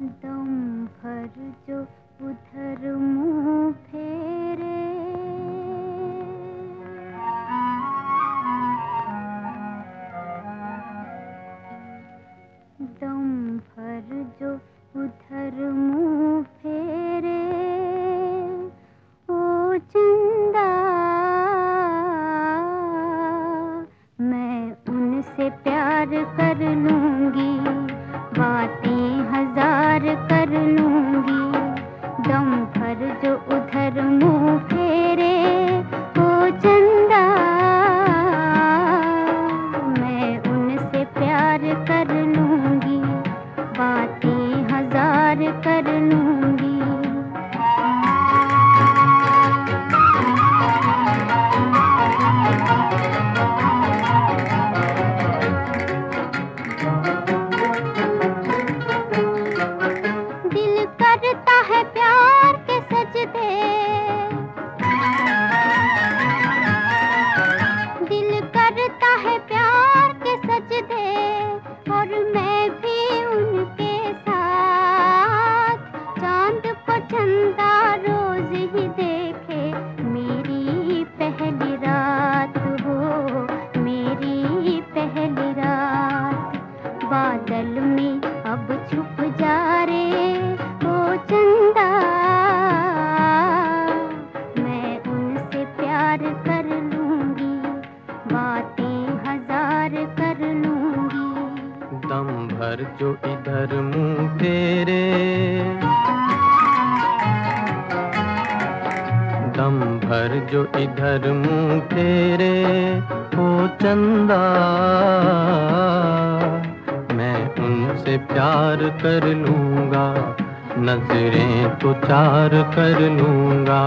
दम भर जो उधर मुँह फेरे। दम भर जो उधर मुँह फेरे। ओ चंदा मैं उनसे प्यार कर कर दम भर जो दम जो इधर मुँह फेरे। दम भर जो इधर मुँह फेरे, ओ चंदा, मैं उनसे प्यार कर लूँगा, नज़रें तो चार कर लूँगा।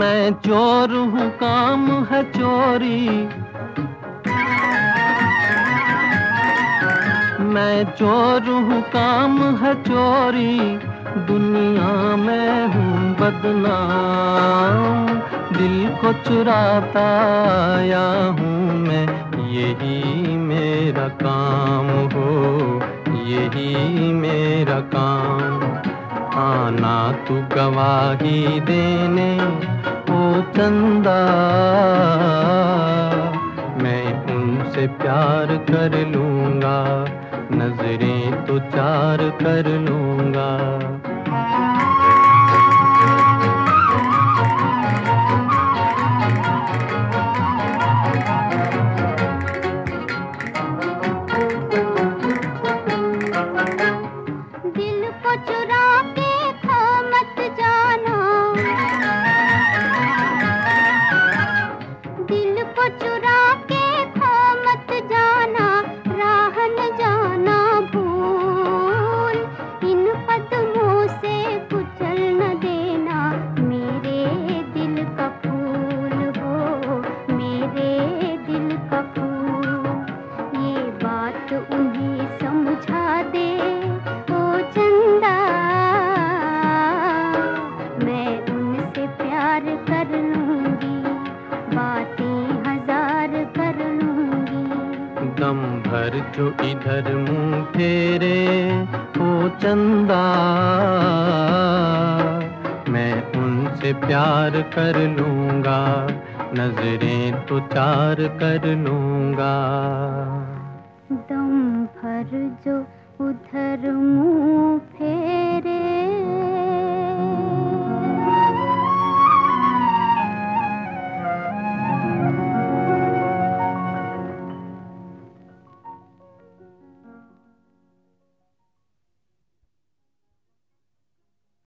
मैं चोर हूँ, काम है चोरी। मैं चोर हूँ, काम है चोरी। दुनिया में हूँ बदनाम। दिल को चुराता आया हूँ मैं, यही मेरा काम हो, यही मेरा काम। आना तू गवाही देने, ओ चंदा। मैं उनसे प्यार कर लूँगा, नज़रें तो चार कर लूँगा। चुरा मत जाना। दिल को चुरा के खो मत जाना राह जाना भूल। इन कदमों से कुचल न देना, मेरे दिल का फूल हो, मेरे दिल का फूल। ये बात उन्हें कर लूँगी। बातें हज़ार कर लूँगी। दम भर जो इधर मुँह फेरे ओ चंदा। मैं उनसे प्यार कर लूँगा नज़रें तो चार कर लूँगा। दम भर जो उधर मुँह